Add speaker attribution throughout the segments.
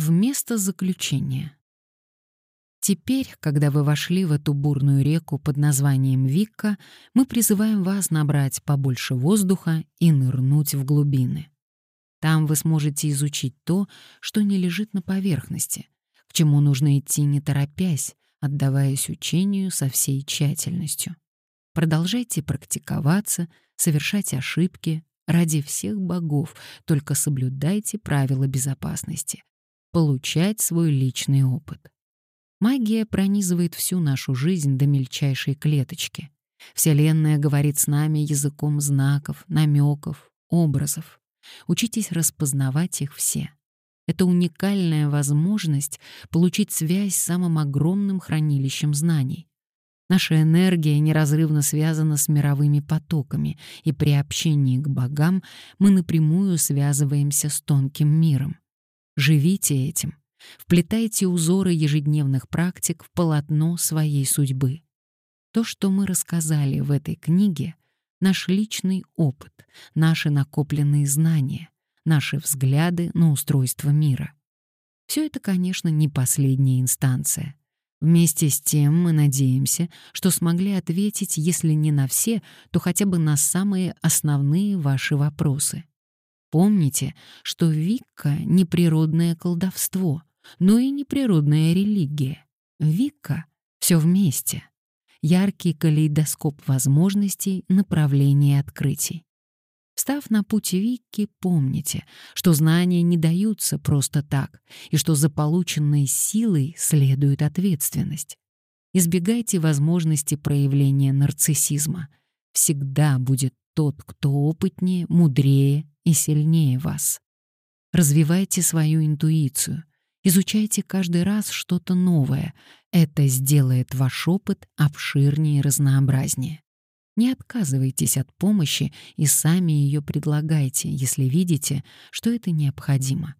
Speaker 1: вместо заключения. Теперь, когда вы вошли в эту бурную реку под названием Викка, мы призываем вас набрать побольше воздуха и нырнуть в глубины. Там вы сможете изучить то, что не лежит на поверхности, к чему нужно идти не торопясь, отдаваясь учению со всей тщательностью. Продолжайте практиковаться, совершать ошибки, ради всех богов, только соблюдайте правила безопасности. Получать свой личный опыт. Магия пронизывает всю нашу жизнь до мельчайшей клеточки. Вселенная говорит с нами языком знаков, намеков, образов. Учитесь распознавать их все. Это уникальная возможность получить связь с самым огромным хранилищем знаний. Наша энергия неразрывно связана с мировыми потоками, и при общении к богам мы напрямую связываемся с тонким миром. Живите этим, Вплетайте узоры ежедневных практик в полотно своей судьбы. То, что мы рассказали в этой книге, наш личный опыт, наши накопленные знания, наши взгляды на устройство мира. Все это, конечно, не последняя инстанция. Вместе с тем мы надеемся, что смогли ответить, если не на все, то хотя бы на самые основные ваши вопросы. Помните, что Викка — не природное колдовство — но и неприродная религия. Вика — все вместе. Яркий калейдоскоп возможностей, направлений и открытий. Став на пути Вики, помните, что знания не даются просто так, и что за полученной силой следует ответственность. Избегайте возможности проявления нарциссизма. Всегда будет тот, кто опытнее, мудрее и сильнее вас. Развивайте свою интуицию, Изучайте каждый раз что-то новое. Это сделает ваш опыт обширнее и разнообразнее. Не отказывайтесь от помощи и сами ее предлагайте, если видите, что это необходимо.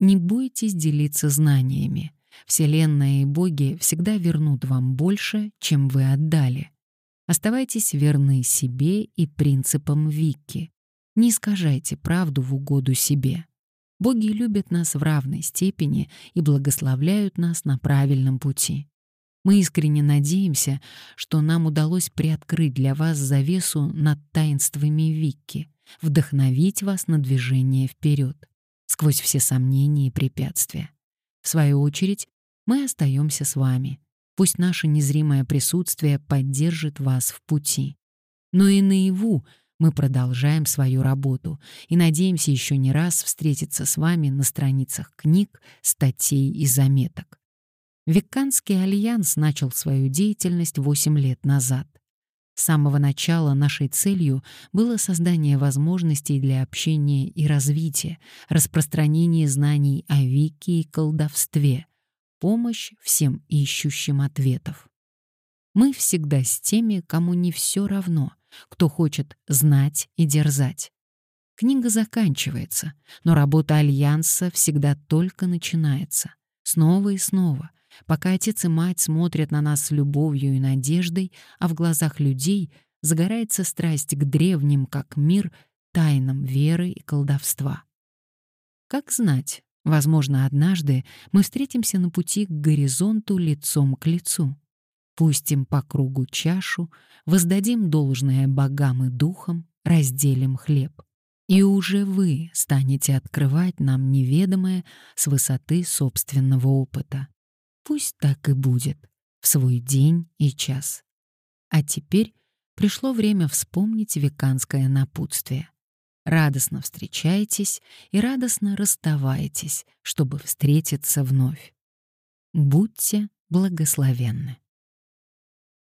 Speaker 1: Не бойтесь делиться знаниями. Вселенная и боги всегда вернут вам больше, чем вы отдали. Оставайтесь верны себе и принципам Вики. Не искажайте правду в угоду себе. Боги любят нас в равной степени и благословляют нас на правильном пути. Мы искренне надеемся, что нам удалось приоткрыть для вас завесу над таинствами Викки, вдохновить вас на движение вперед, сквозь все сомнения и препятствия. В свою очередь, мы остаемся с вами. Пусть наше незримое присутствие поддержит вас в пути. Но и наяву мы продолжаем свою работу и надеемся еще не раз встретиться с вами на страницах книг, статей и заметок. Веканский альянс начал свою деятельность 8 лет назад. С самого начала нашей целью было создание возможностей для общения и развития, распространение знаний о Вике и колдовстве, помощь всем ищущим ответов. Мы всегда с теми, кому не все равно, кто хочет знать и дерзать. Книга заканчивается, но работа Альянса всегда только начинается. Снова и снова, пока отец и мать смотрят на нас с любовью и надеждой, а в глазах людей загорается страсть к древним, как мир, тайнам веры и колдовства. Как знать, возможно, однажды мы встретимся на пути к горизонту лицом к лицу. Пустим по кругу чашу, воздадим должное богам и духам, разделим хлеб. И уже вы станете открывать нам неведомое с высоты собственного опыта. Пусть так и будет, в свой день и час. А теперь пришло время вспомнить веканское напутствие. Радостно встречайтесь и радостно расставайтесь, чтобы встретиться вновь. Будьте благословенны.